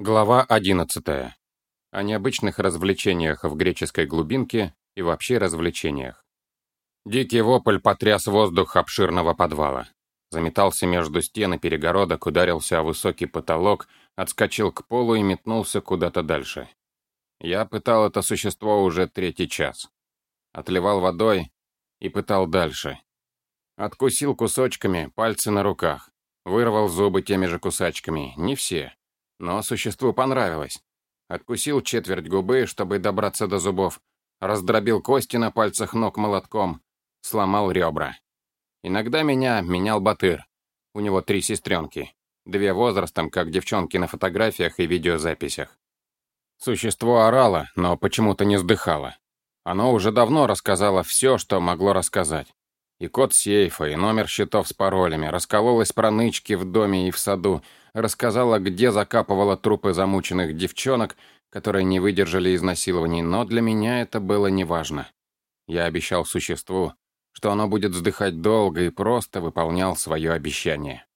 Глава 11. О необычных развлечениях в греческой глубинке и вообще развлечениях. Дикий вопль потряс воздух обширного подвала. Заметался между стен и перегородок, ударился о высокий потолок, отскочил к полу и метнулся куда-то дальше. Я пытал это существо уже третий час. Отливал водой и пытал дальше. Откусил кусочками пальцы на руках. Вырвал зубы теми же кусачками, не все. Но существу понравилось. Откусил четверть губы, чтобы добраться до зубов, раздробил кости на пальцах ног молотком, сломал ребра. Иногда меня менял Батыр. У него три сестренки. Две возрастом, как девчонки на фотографиях и видеозаписях. Существо орало, но почему-то не сдыхало. Оно уже давно рассказало все, что могло рассказать. И код сейфа, и номер счетов с паролями, раскололось про нычки в доме и в саду, рассказала, где закапывала трупы замученных девчонок, которые не выдержали изнасилований, но для меня это было неважно. Я обещал существу, что оно будет вздыхать долго и просто выполнял свое обещание.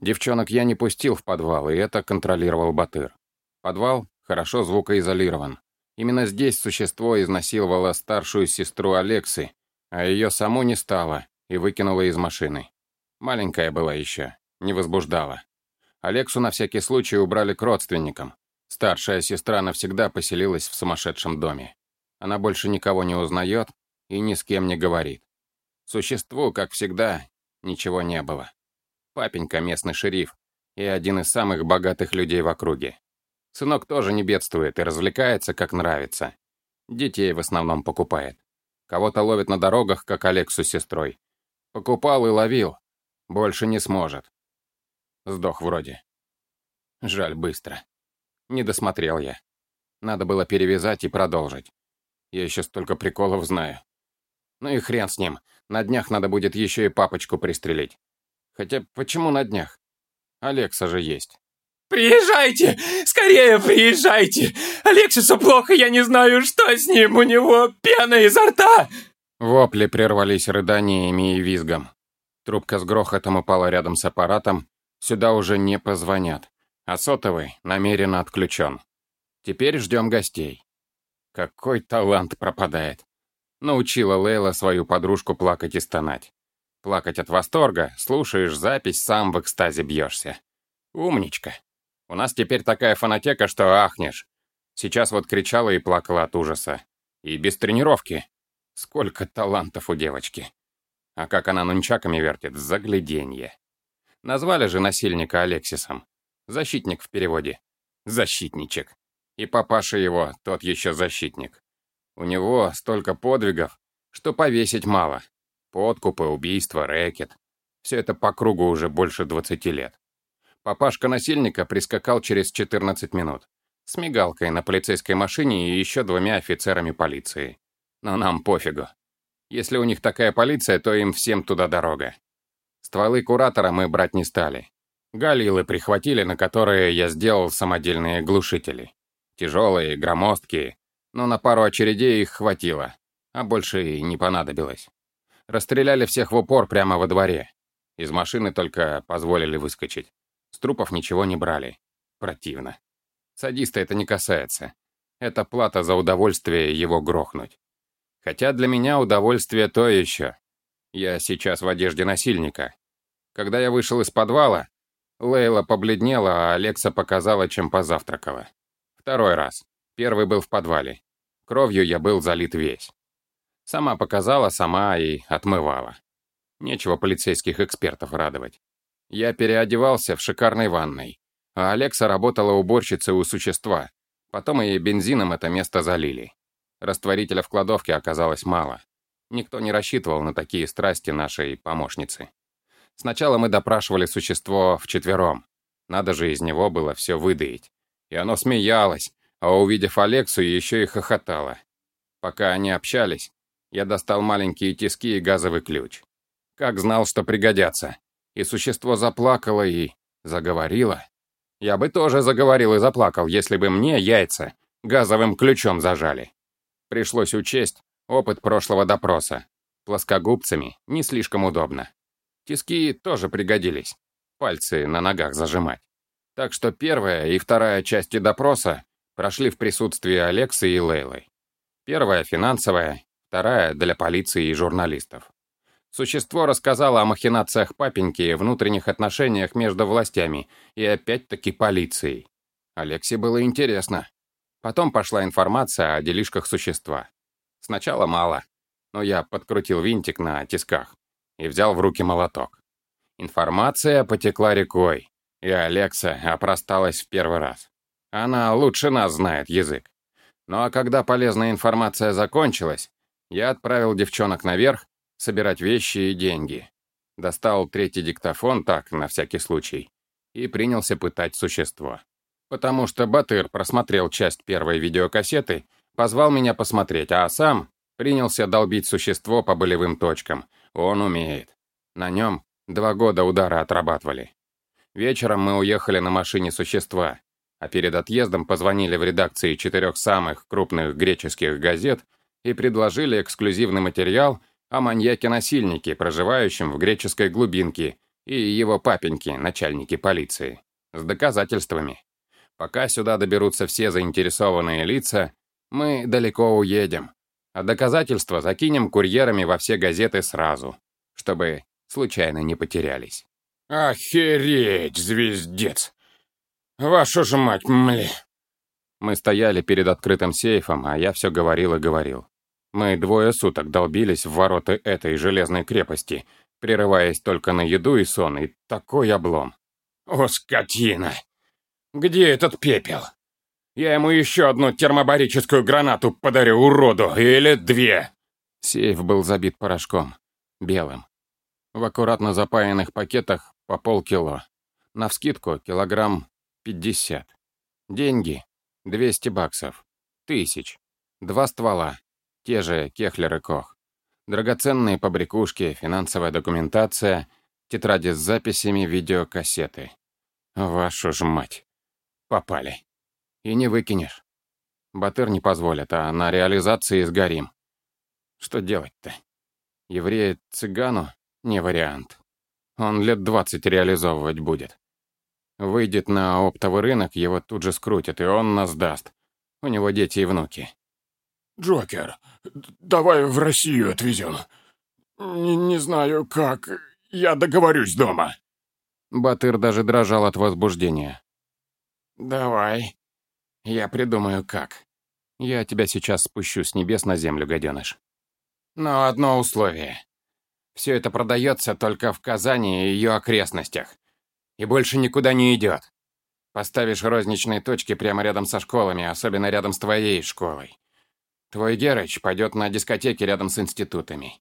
Девчонок я не пустил в подвал, и это контролировал Батыр. Подвал хорошо звукоизолирован. Именно здесь существо изнасиловало старшую сестру Алексы, а ее саму не стало и выкинула из машины. Маленькая была еще, не возбуждала. Алексу на всякий случай убрали к родственникам. Старшая сестра навсегда поселилась в сумасшедшем доме. Она больше никого не узнает и ни с кем не говорит. Существу, как всегда, ничего не было. Папенька местный шериф и один из самых богатых людей в округе. Сынок тоже не бедствует и развлекается, как нравится. Детей в основном покупает. Кого-то ловит на дорогах, как Алексу с сестрой. Покупал и ловил. Больше не сможет. Сдох вроде. Жаль, быстро. Не досмотрел я. Надо было перевязать и продолжить. Я еще столько приколов знаю. Ну и хрен с ним. На днях надо будет еще и папочку пристрелить. Хотя почему на днях? Алекса же есть. «Приезжайте! Скорее приезжайте! Алексису плохо, я не знаю, что с ним, у него пена изо рта!» Вопли прервались рыданиями и визгом. Трубка с грохотом упала рядом с аппаратом. Сюда уже не позвонят. А сотовый намеренно отключен. Теперь ждем гостей. Какой талант пропадает. Научила Лейла свою подружку плакать и стонать. Плакать от восторга, слушаешь запись, сам в экстазе бьешься. Умничка. У нас теперь такая фонотека, что ахнешь. Сейчас вот кричала и плакала от ужаса. И без тренировки. Сколько талантов у девочки. А как она нунчаками вертит, загляденье. Назвали же насильника Алексисом. Защитник в переводе. Защитничек. И папаша его, тот еще защитник. У него столько подвигов, что повесить мало. Подкупы, убийства, рэкет. Все это по кругу уже больше 20 лет. Папашка насильника прискакал через 14 минут. С мигалкой на полицейской машине и еще двумя офицерами полиции. Но нам пофигу. Если у них такая полиция, то им всем туда дорога. Стволы куратора мы брать не стали. Галилы прихватили, на которые я сделал самодельные глушители. Тяжелые, громоздкие, но на пару очередей их хватило, а больше и не понадобилось. Расстреляли всех в упор прямо во дворе. Из машины только позволили выскочить. С трупов ничего не брали. Противно. Садиста это не касается. Это плата за удовольствие его грохнуть. Хотя для меня удовольствие то еще. Я сейчас в одежде насильника. Когда я вышел из подвала, Лейла побледнела, а Алекса показала, чем позавтракала. Второй раз. Первый был в подвале. Кровью я был залит весь. Сама показала, сама и отмывала. Нечего полицейских экспертов радовать. Я переодевался в шикарной ванной, а Алекса работала уборщицей у существа. Потом и бензином это место залили. Растворителя в кладовке оказалось мало. Никто не рассчитывал на такие страсти нашей помощницы. Сначала мы допрашивали существо вчетвером. Надо же из него было все выдаить. И оно смеялось, а увидев Алексу, еще и хохотало. Пока они общались, я достал маленькие тиски и газовый ключ. Как знал, что пригодятся и существо заплакало и заговорило. Я бы тоже заговорил и заплакал, если бы мне яйца газовым ключом зажали. Пришлось учесть опыт прошлого допроса. Плоскогубцами не слишком удобно. Тиски тоже пригодились. Пальцы на ногах зажимать. Так что первая и вторая части допроса прошли в присутствии Алексы и Лейлы. Первая финансовая, вторая для полиции и журналистов. Существо рассказало о махинациях папеньки и внутренних отношениях между властями и опять-таки полицией. Алексе было интересно. Потом пошла информация о делишках существа. Сначала мало, но я подкрутил винтик на тисках и взял в руки молоток. Информация потекла рекой, и Алекса опросталась в первый раз. Она лучше нас знает язык. Ну а когда полезная информация закончилась, я отправил девчонок наверх собирать вещи и деньги. Достал третий диктофон, так, на всякий случай, и принялся пытать существо. Потому что Батыр просмотрел часть первой видеокассеты, позвал меня посмотреть, а сам принялся долбить существо по болевым точкам. Он умеет. На нем два года удара отрабатывали. Вечером мы уехали на машине существа, а перед отъездом позвонили в редакции четырех самых крупных греческих газет и предложили эксклюзивный материал — о маньяке-насильнике, проживающем в греческой глубинке, и его папеньке, начальнике полиции, с доказательствами. Пока сюда доберутся все заинтересованные лица, мы далеко уедем, а доказательства закинем курьерами во все газеты сразу, чтобы случайно не потерялись. «Охереть, звездец! Вашу ж мать, мли!» Мы стояли перед открытым сейфом, а я все говорил и говорил. Мы двое суток долбились в ворота этой железной крепости, прерываясь только на еду и сон, и такой облом. «О, скотина! Где этот пепел? Я ему еще одну термобарическую гранату подарю, уроду, или две!» Сейф был забит порошком, белым. В аккуратно запаянных пакетах по полкило. Навскидку килограмм пятьдесят. Деньги — двести баксов. Тысяч. Два ствола. Те же Кехлер и Кох. Драгоценные побрякушки, финансовая документация, тетради с записями, видеокассеты. Вашу ж мать. Попали. И не выкинешь. Батыр не позволит, а на реализации сгорим. Что делать-то? Еврея-цыгану не вариант. Он лет двадцать реализовывать будет. Выйдет на оптовый рынок, его тут же скрутят, и он нас даст. У него дети и внуки. «Джокер, давай в Россию отвезем. Не, не знаю, как. Я договорюсь дома». Батыр даже дрожал от возбуждения. «Давай. Я придумаю, как. Я тебя сейчас спущу с небес на землю, гаденыш. Но одно условие. Все это продается только в Казани и ее окрестностях. И больше никуда не идет. Поставишь розничные точки прямо рядом со школами, особенно рядом с твоей школой. Твой Герыч пойдет на дискотеки рядом с институтами.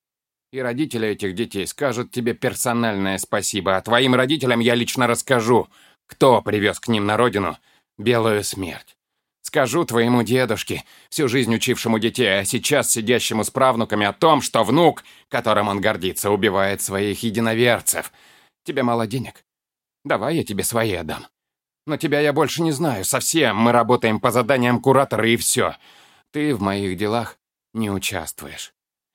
И родители этих детей скажут тебе персональное спасибо, а твоим родителям я лично расскажу, кто привез к ним на родину белую смерть. Скажу твоему дедушке, всю жизнь учившему детей, а сейчас сидящему с правнуками о том, что внук, которым он гордится, убивает своих единоверцев. Тебе мало денег? Давай я тебе свои отдам. Но тебя я больше не знаю совсем. Мы работаем по заданиям куратора и все. Ты в моих делах не участвуешь.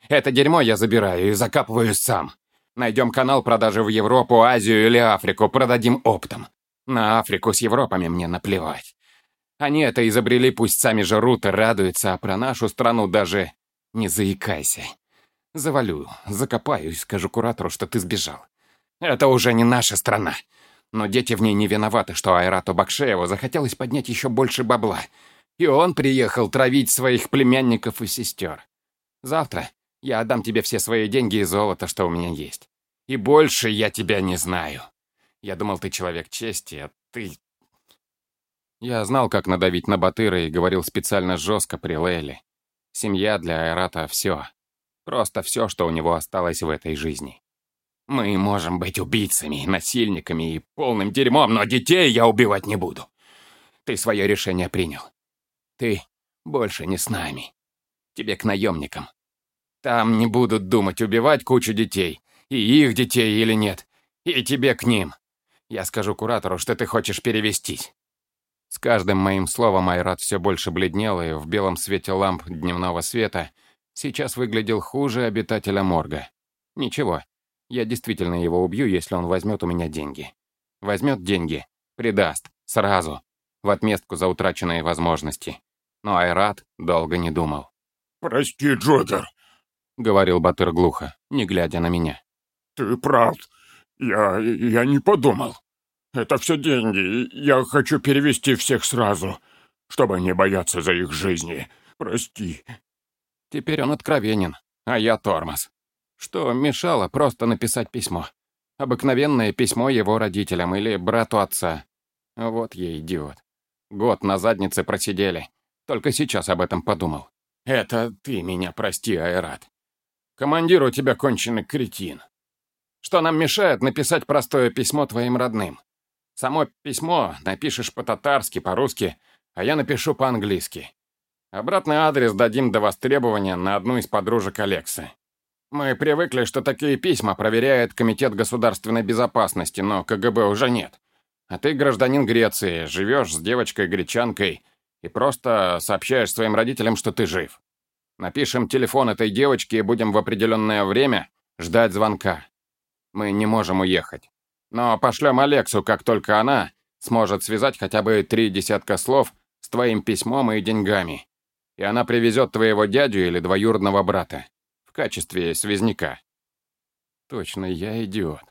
Это дерьмо я забираю и закапываю сам. Найдем канал продажи в Европу, Азию или Африку, продадим оптом. На Африку с Европами мне наплевать. Они это изобрели, пусть сами жрут и радуются, а про нашу страну даже не заикайся. Завалю, закопаю и скажу куратору, что ты сбежал. Это уже не наша страна. Но дети в ней не виноваты, что Айрату Бакшееву захотелось поднять еще больше бабла — и он приехал травить своих племянников и сестер. Завтра я отдам тебе все свои деньги и золото, что у меня есть. И больше я тебя не знаю. Я думал, ты человек чести, а ты... Я знал, как надавить на Батыра и говорил специально жестко при Лейле. Семья для Айрата — все. Просто все, что у него осталось в этой жизни. Мы можем быть убийцами, насильниками и полным дерьмом, но детей я убивать не буду. Ты свое решение принял. Ты больше не с нами. Тебе к наемникам. Там не будут думать, убивать кучу детей. И их детей или нет. И тебе к ним. Я скажу куратору, что ты хочешь перевестись. С каждым моим словом Айрат все больше бледнел, и в белом свете ламп дневного света сейчас выглядел хуже обитателя морга. Ничего, я действительно его убью, если он возьмет у меня деньги. Возьмет деньги, предаст, Сразу. В отместку за утраченные возможности. Но Айрат долго не думал. «Прости, Джокер», — говорил Батыр глухо, не глядя на меня. «Ты прав. Я... я не подумал. Это все деньги. Я хочу перевести всех сразу, чтобы не бояться за их жизни. Прости». Теперь он откровенен, а я тормоз. Что мешало просто написать письмо? Обыкновенное письмо его родителям или брату отца. Вот я идиот. Год на заднице просидели. Только сейчас об этом подумал. Это ты меня прости, Айрат. Командир у тебя конченый кретин. Что нам мешает написать простое письмо твоим родным? Само письмо напишешь по-татарски, по-русски, а я напишу по-английски. Обратный адрес дадим до востребования на одну из подружек Алексы. Мы привыкли, что такие письма проверяет Комитет государственной безопасности, но КГБ уже нет. А ты гражданин Греции, живешь с девочкой-гречанкой и просто сообщаешь своим родителям, что ты жив. Напишем телефон этой девочки и будем в определенное время ждать звонка. Мы не можем уехать. Но пошлем Алексу, как только она сможет связать хотя бы три десятка слов с твоим письмом и деньгами и она привезет твоего дядю или двоюродного брата в качестве связняка. Точно, я идиот.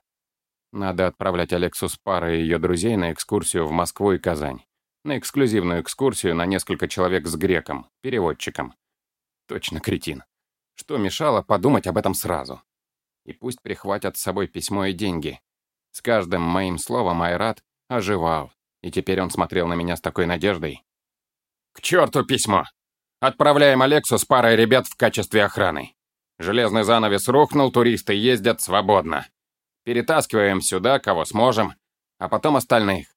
Надо отправлять Алексу с парой ее друзей на экскурсию в Москву и Казань. На эксклюзивную экскурсию на несколько человек с греком, переводчиком. Точно кретин. Что мешало подумать об этом сразу? И пусть прихватят с собой письмо и деньги. С каждым моим словом Айрат оживал, и теперь он смотрел на меня с такой надеждой. «К черту письмо! Отправляем Алексу с парой ребят в качестве охраны. Железный занавес рухнул, туристы ездят свободно. Перетаскиваем сюда, кого сможем, а потом остальных.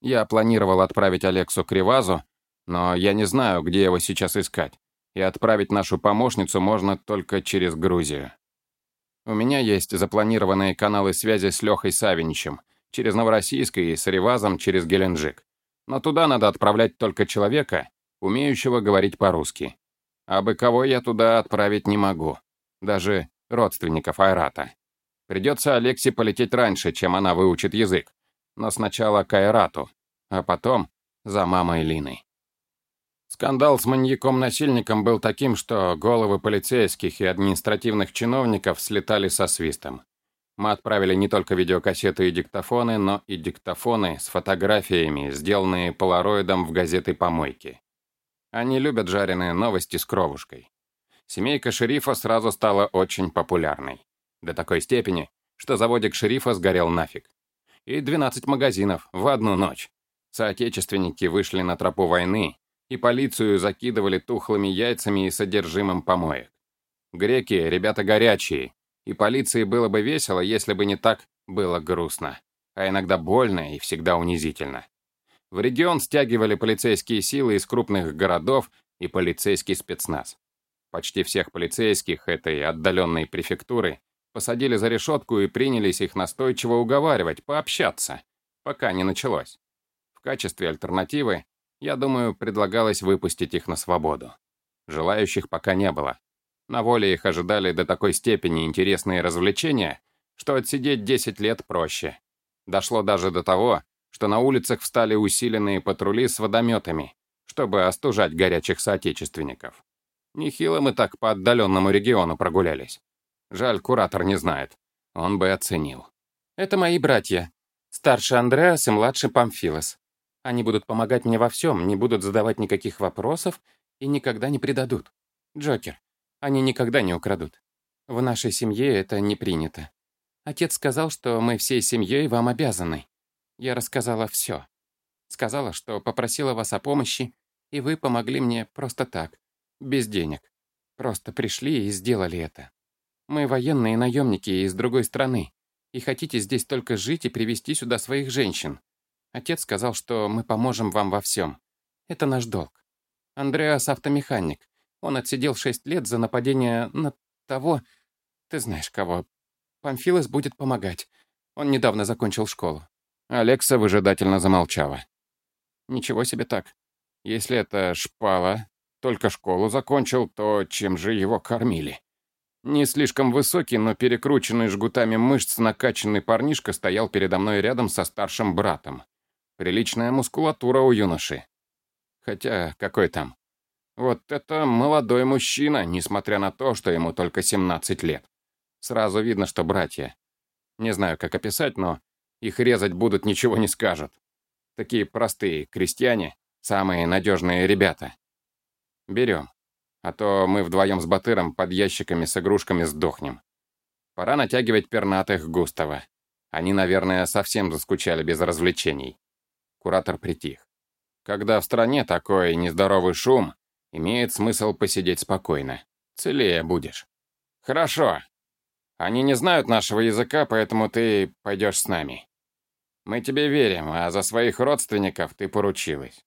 Я планировал отправить Алексу к Ривазу, но я не знаю, где его сейчас искать, и отправить нашу помощницу можно только через Грузию. У меня есть запланированные каналы связи с Лехой Савиничем, через Новороссийск и с Ривазом через Геленджик. Но туда надо отправлять только человека, умеющего говорить по-русски. А бы кого я туда отправить не могу. Даже родственников Айрата. Придется Алексе полететь раньше, чем она выучит язык. Но сначала к Айрату, а потом за мамой Линой. Скандал с маньяком-насильником был таким, что головы полицейских и административных чиновников слетали со свистом. Мы отправили не только видеокассеты и диктофоны, но и диктофоны с фотографиями, сделанные полароидом в газеты «Помойки». Они любят жареные новости с кровушкой. Семейка шерифа сразу стала очень популярной. До такой степени, что заводик шерифа сгорел нафиг. И 12 магазинов в одну ночь. Соотечественники вышли на тропу войны, и полицию закидывали тухлыми яйцами и содержимым помоек. Греки — ребята горячие, и полиции было бы весело, если бы не так было грустно, а иногда больно и всегда унизительно. В регион стягивали полицейские силы из крупных городов и полицейский спецназ. Почти всех полицейских этой отдаленной префектуры посадили за решетку и принялись их настойчиво уговаривать, пообщаться, пока не началось. В качестве альтернативы, я думаю, предлагалось выпустить их на свободу. Желающих пока не было. На воле их ожидали до такой степени интересные развлечения, что отсидеть 10 лет проще. Дошло даже до того, что на улицах встали усиленные патрули с водометами, чтобы остужать горячих соотечественников. Нехило мы так по отдаленному региону прогулялись. Жаль, куратор не знает. Он бы оценил. Это мои братья. Старший Андреас и младший Памфилос. Они будут помогать мне во всем, не будут задавать никаких вопросов и никогда не предадут. Джокер, они никогда не украдут. В нашей семье это не принято. Отец сказал, что мы всей семьей вам обязаны. Я рассказала все. Сказала, что попросила вас о помощи, и вы помогли мне просто так, без денег. Просто пришли и сделали это. Мы военные наемники из другой страны, и хотите здесь только жить и привести сюда своих женщин. Отец сказал, что мы поможем вам во всем. Это наш долг. Андреас автомеханик. Он отсидел шесть лет за нападение на того... Ты знаешь кого. Памфилос будет помогать. Он недавно закончил школу. Алекса выжидательно замолчала. «Ничего себе так. Если это шпала, только школу закончил, то чем же его кормили?» Не слишком высокий, но перекрученный жгутами мышц накачанный парнишка стоял передо мной рядом со старшим братом. Приличная мускулатура у юноши. Хотя, какой там? Вот это молодой мужчина, несмотря на то, что ему только 17 лет. Сразу видно, что братья. Не знаю, как описать, но их резать будут, ничего не скажут. Такие простые крестьяне, самые надежные ребята. Берем. А то мы вдвоем с Батыром под ящиками с игрушками сдохнем. Пора натягивать пернатых Густава. Они, наверное, совсем заскучали без развлечений. Куратор притих. Когда в стране такой нездоровый шум, имеет смысл посидеть спокойно. Целее будешь. Хорошо. Они не знают нашего языка, поэтому ты пойдешь с нами. Мы тебе верим, а за своих родственников ты поручилась.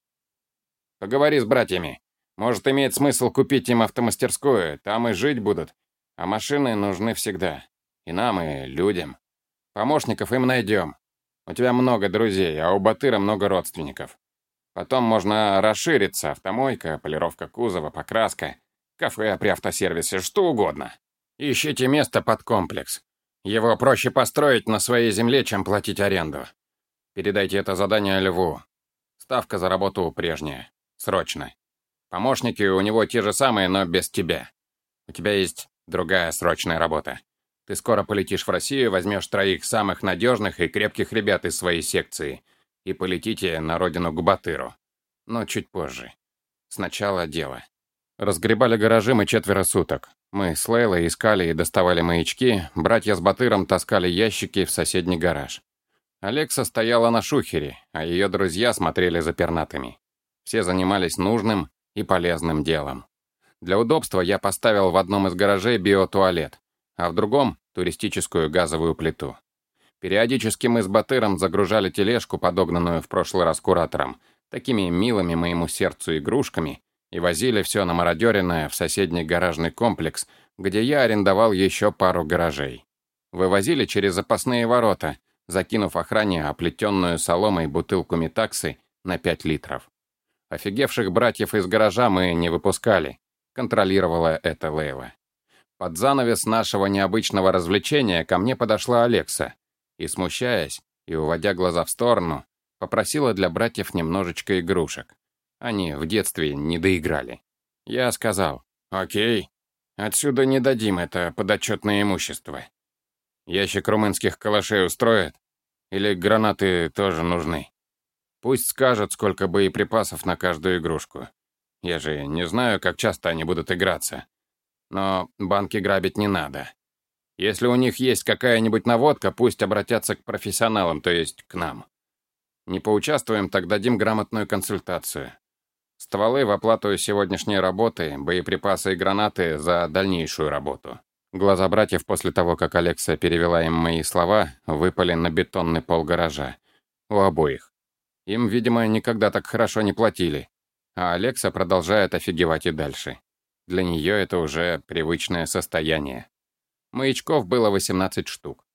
Поговори с братьями. Может, имеет смысл купить им автомастерскую, там и жить будут. А машины нужны всегда. И нам, и людям. Помощников им найдем. У тебя много друзей, а у Батыра много родственников. Потом можно расшириться, автомойка, полировка кузова, покраска, кафе при автосервисе, что угодно. Ищите место под комплекс. Его проще построить на своей земле, чем платить аренду. Передайте это задание Льву. Ставка за работу прежняя. Срочно. Помощники у него те же самые, но без тебя. У тебя есть другая срочная работа. Ты скоро полетишь в Россию, возьмешь троих самых надежных и крепких ребят из своей секции и полетите на родину к Батыру. Но чуть позже. Сначала дело. Разгребали гаражи мы четверо суток. Мы с Лейлой искали и доставали маячки, братья с Батыром таскали ящики в соседний гараж. Алекса стояла на шухере, а ее друзья смотрели за пернатыми. Все занимались нужным и полезным делом. Для удобства я поставил в одном из гаражей биотуалет, а в другом туристическую газовую плиту. Периодически мы с Батыром загружали тележку, подогнанную в прошлый раз куратором, такими милыми моему сердцу игрушками, и возили все на мародеренное в соседний гаражный комплекс, где я арендовал еще пару гаражей. Вывозили через запасные ворота, закинув охране оплетенную соломой бутылку метаксы на 5 литров. Офигевших братьев из гаража мы не выпускали, контролировала это Лейла. Под занавес нашего необычного развлечения ко мне подошла Алекса и, смущаясь и уводя глаза в сторону, попросила для братьев немножечко игрушек. Они в детстве не доиграли. Я сказал, «Окей, отсюда не дадим это подотчетное имущество. Ящик румынских калашей устроит? Или гранаты тоже нужны? Пусть скажут, сколько боеприпасов на каждую игрушку. Я же не знаю, как часто они будут играться. Но банки грабить не надо. Если у них есть какая-нибудь наводка, пусть обратятся к профессионалам, то есть к нам. Не поучаствуем, так дадим грамотную консультацию. Стволы в оплату сегодняшней работы, боеприпасы и гранаты за дальнейшую работу. Глаза братьев после того, как Алекса перевела им мои слова, выпали на бетонный пол гаража. У обоих. Им, видимо, никогда так хорошо не платили. А Алекса продолжает офигевать и дальше. Для нее это уже привычное состояние. Маячков было 18 штук.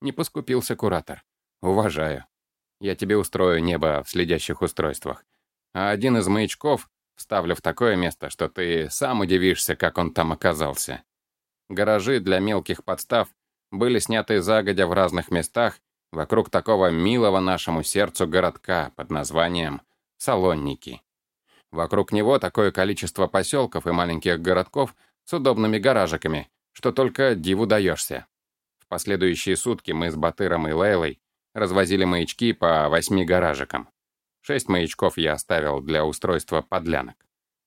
Не поскупился куратор. Уважаю. Я тебе устрою небо в следящих устройствах. А один из маячков вставлю в такое место, что ты сам удивишься, как он там оказался. Гаражи для мелких подстав были сняты загодя в разных местах вокруг такого милого нашему сердцу городка под названием Салонники. Вокруг него такое количество поселков и маленьких городков с удобными гаражиками, что только диву даешься. В последующие сутки мы с Батыром и Лейлой развозили маячки по восьми гаражикам. Шесть маячков я оставил для устройства подлянок.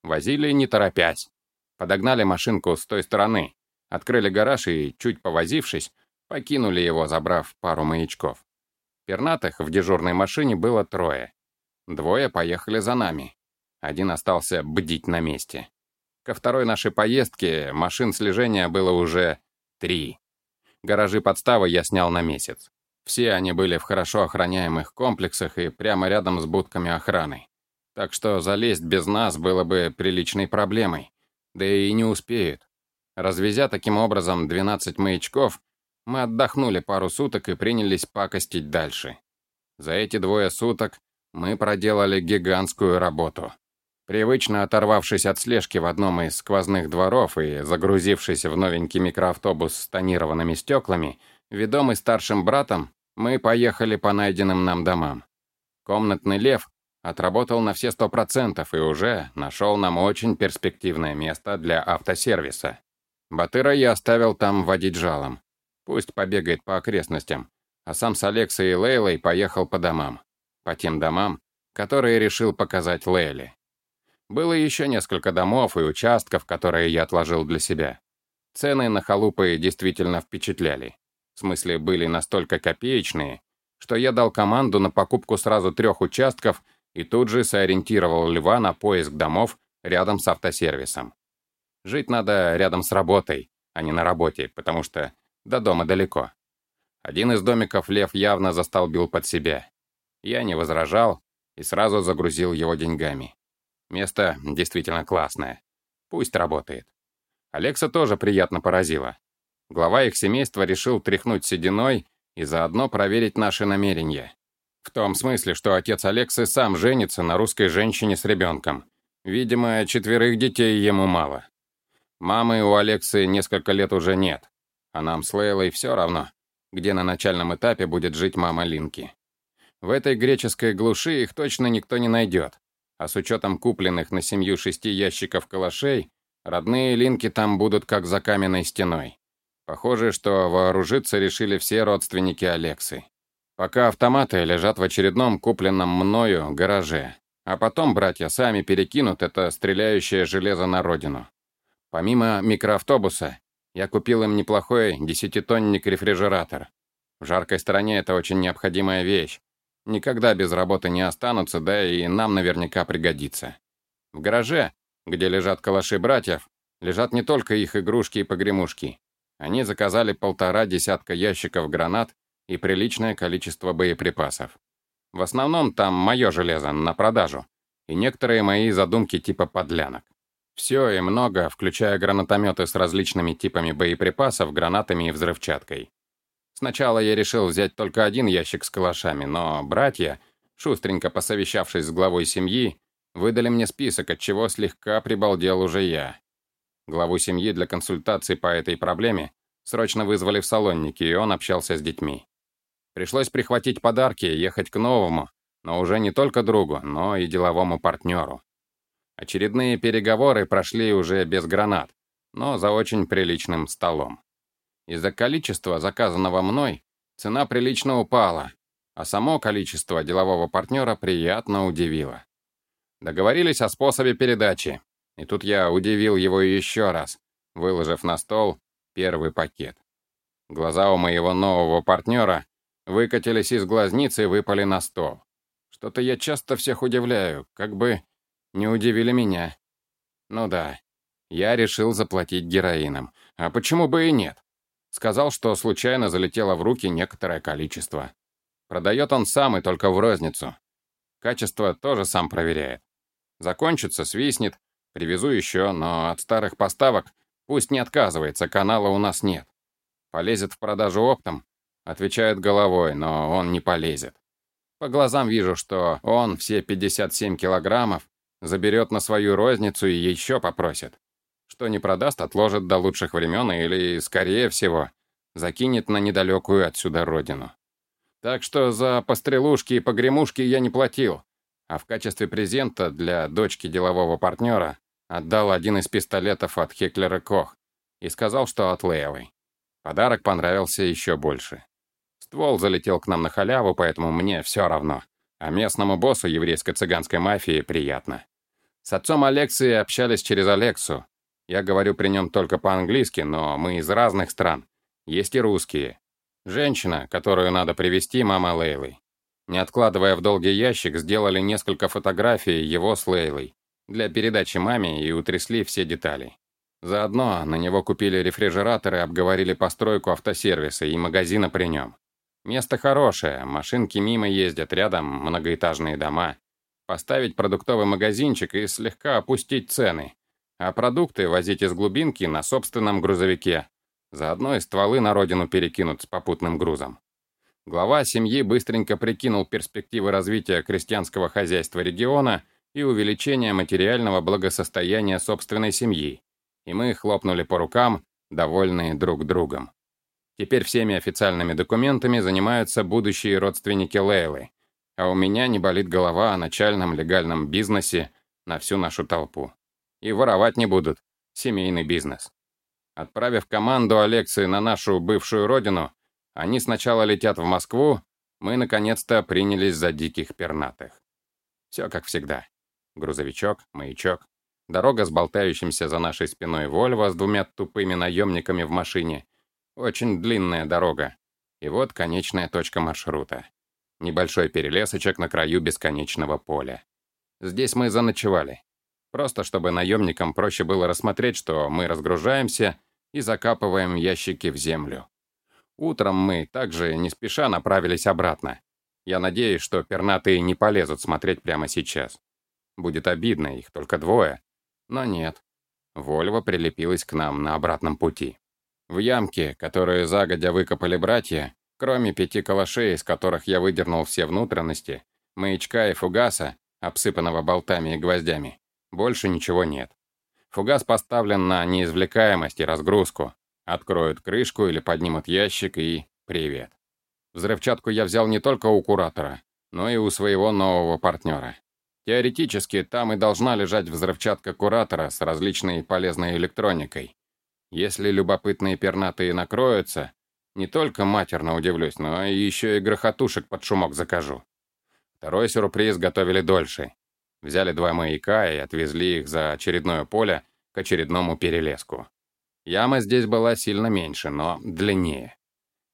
Возили не торопясь. Подогнали машинку с той стороны, открыли гараж и, чуть повозившись, покинули его, забрав пару маячков. Пернатых в дежурной машине было трое. Двое поехали за нами. Один остался бдить на месте. Ко второй нашей поездке машин слежения было уже три. Гаражи подставы я снял на месяц. Все они были в хорошо охраняемых комплексах и прямо рядом с будками охраны. Так что залезть без нас было бы приличной проблемой. Да и не успеют. Развезя таким образом 12 маячков, мы отдохнули пару суток и принялись пакостить дальше. За эти двое суток мы проделали гигантскую работу. Привычно оторвавшись от слежки в одном из сквозных дворов и загрузившись в новенький микроавтобус с тонированными стеклами, ведомый старшим братом, мы поехали по найденным нам домам. Комнатный лев отработал на все сто процентов и уже нашел нам очень перспективное место для автосервиса. Батыра я оставил там водить жалом. Пусть побегает по окрестностям, а сам с Алексой и Лейлой поехал по домам. По тем домам, которые решил показать Лейле. Было еще несколько домов и участков, которые я отложил для себя. Цены на халупы действительно впечатляли. В смысле, были настолько копеечные, что я дал команду на покупку сразу трех участков и тут же сориентировал Льва на поиск домов рядом с автосервисом. Жить надо рядом с работой, а не на работе, потому что до дома далеко. Один из домиков Лев явно застолбил под себя. Я не возражал и сразу загрузил его деньгами. Место действительно классное. Пусть работает. Алекса тоже приятно поразила. Глава их семейства решил тряхнуть сединой и заодно проверить наши намерения. В том смысле, что отец Алексы сам женится на русской женщине с ребенком. Видимо, четверых детей ему мало. Мамы у Алексы несколько лет уже нет, а нам с Лейлой все равно, где на начальном этапе будет жить мама Линки. В этой греческой глуши их точно никто не найдет, а с учетом купленных на семью шести ящиков калашей, родные Линки там будут как за каменной стеной. Похоже, что вооружиться решили все родственники Алексы. Пока автоматы лежат в очередном купленном мною гараже, а потом братья сами перекинут это стреляющее железо на родину. Помимо микроавтобуса, я купил им неплохой десятитонник-рефрижератор. В жаркой стороне это очень необходимая вещь. Никогда без работы не останутся, да и нам наверняка пригодится. В гараже, где лежат калаши братьев, лежат не только их игрушки и погремушки. Они заказали полтора десятка ящиков гранат и приличное количество боеприпасов. В основном там мое железо на продажу и некоторые мои задумки типа подлянок. Все и много, включая гранатометы с различными типами боеприпасов, гранатами и взрывчаткой. Сначала я решил взять только один ящик с калашами, но братья, шустренько посовещавшись с главой семьи, выдали мне список, от чего слегка прибалдел уже я. Главу семьи для консультации по этой проблеме срочно вызвали в салонники, и он общался с детьми. Пришлось прихватить подарки и ехать к новому, но уже не только другу, но и деловому партнеру. Очередные переговоры прошли уже без гранат, но за очень приличным столом. Из-за количества заказанного мной цена прилично упала, а само количество делового партнера приятно удивило. Договорились о способе передачи, и тут я удивил его еще раз, выложив на стол первый пакет. Глаза у моего нового партнера выкатились из глазницы и выпали на стол. Что-то я часто всех удивляю, как бы не удивили меня. Ну да, я решил заплатить героином. А почему бы и нет? Сказал, что случайно залетело в руки некоторое количество. Продает он сам и только в розницу. Качество тоже сам проверяет. Закончится, свистнет, привезу еще, но от старых поставок пусть не отказывается, канала у нас нет. Полезет в продажу оптом, отвечает головой, но он не полезет. По глазам вижу, что он все 57 килограммов Заберет на свою розницу и еще попросит. Что не продаст, отложит до лучших времен или, скорее всего, закинет на недалекую отсюда родину. Так что за пострелушки и погремушки я не платил, а в качестве презента для дочки делового партнера отдал один из пистолетов от Хеклера Кох и сказал, что от Лейлы. Подарок понравился еще больше. Ствол залетел к нам на халяву, поэтому мне все равно. А местному боссу еврейско-цыганской мафии приятно. С отцом Алексы общались через Алексу. Я говорю при нем только по-английски, но мы из разных стран. Есть и русские. Женщина, которую надо привести, мама Лейлы. Не откладывая в долгий ящик, сделали несколько фотографий его с Лейлой для передачи маме и утрясли все детали. Заодно на него купили рефрижератор и обговорили постройку автосервиса и магазина при нем. Место хорошее, машинки мимо ездят, рядом многоэтажные дома. Поставить продуктовый магазинчик и слегка опустить цены. А продукты возить из глубинки на собственном грузовике. Заодно и стволы на родину перекинут с попутным грузом. Глава семьи быстренько прикинул перспективы развития крестьянского хозяйства региона и увеличения материального благосостояния собственной семьи. И мы хлопнули по рукам, довольные друг другом. Теперь всеми официальными документами занимаются будущие родственники Лейлы. А у меня не болит голова о начальном легальном бизнесе на всю нашу толпу. И воровать не будут. Семейный бизнес. Отправив команду Алексы на нашу бывшую родину, они сначала летят в Москву, мы наконец-то принялись за диких пернатых. Все как всегда. Грузовичок, маячок, дорога с болтающимся за нашей спиной Вольво с двумя тупыми наемниками в машине. Очень длинная дорога. И вот конечная точка маршрута. Небольшой перелесочек на краю бесконечного поля. Здесь мы заночевали. Просто чтобы наемникам проще было рассмотреть, что мы разгружаемся и закапываем ящики в землю. Утром мы также не спеша направились обратно. Я надеюсь, что пернатые не полезут смотреть прямо сейчас. Будет обидно, их только двое. Но нет. Вольва прилепилась к нам на обратном пути. В ямке, которую загодя выкопали братья, кроме пяти калашей, из которых я выдернул все внутренности, маячка и фугаса, обсыпанного болтами и гвоздями, больше ничего нет. Фугас поставлен на неизвлекаемость и разгрузку. Откроют крышку или поднимут ящик и... привет. Взрывчатку я взял не только у куратора, но и у своего нового партнера. Теоретически, там и должна лежать взрывчатка куратора с различной полезной электроникой. Если любопытные пернатые накроются, не только матерно удивлюсь, но еще и грохотушек под шумок закажу. Второй сюрприз готовили дольше. Взяли два маяка и отвезли их за очередное поле к очередному перелеску. Яма здесь была сильно меньше, но длиннее.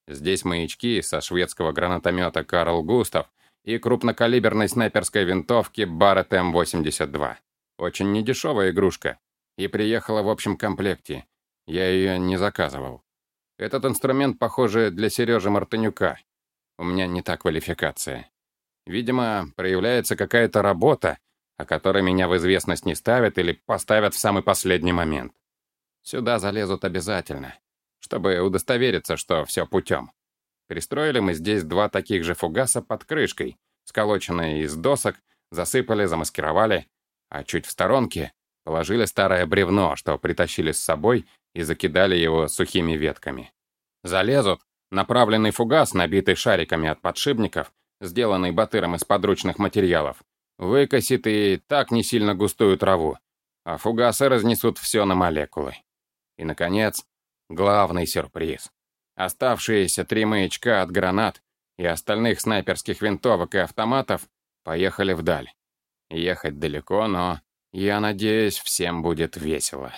Здесь маячки со шведского гранатомета «Карл Густав» и крупнокалиберной снайперской винтовки Барретт М82. Очень недешевая игрушка. И приехала в общем комплекте. Я ее не заказывал. Этот инструмент, похоже, для Сережи Мартынюка. У меня не та квалификация. Видимо, проявляется какая-то работа, о которой меня в известность не ставят или поставят в самый последний момент. Сюда залезут обязательно, чтобы удостовериться, что все путем. Пристроили мы здесь два таких же фугаса под крышкой, сколоченные из досок, засыпали, замаскировали, а чуть в сторонке положили старое бревно, что притащили с собой и закидали его сухими ветками. Залезут, направленный фугас, набитый шариками от подшипников, сделанный батыром из подручных материалов, выкосит и так не сильно густую траву, а фугасы разнесут все на молекулы. И, наконец, главный сюрприз. Оставшиеся три маячка от гранат и остальных снайперских винтовок и автоматов поехали вдаль. Ехать далеко, но, я надеюсь, всем будет весело.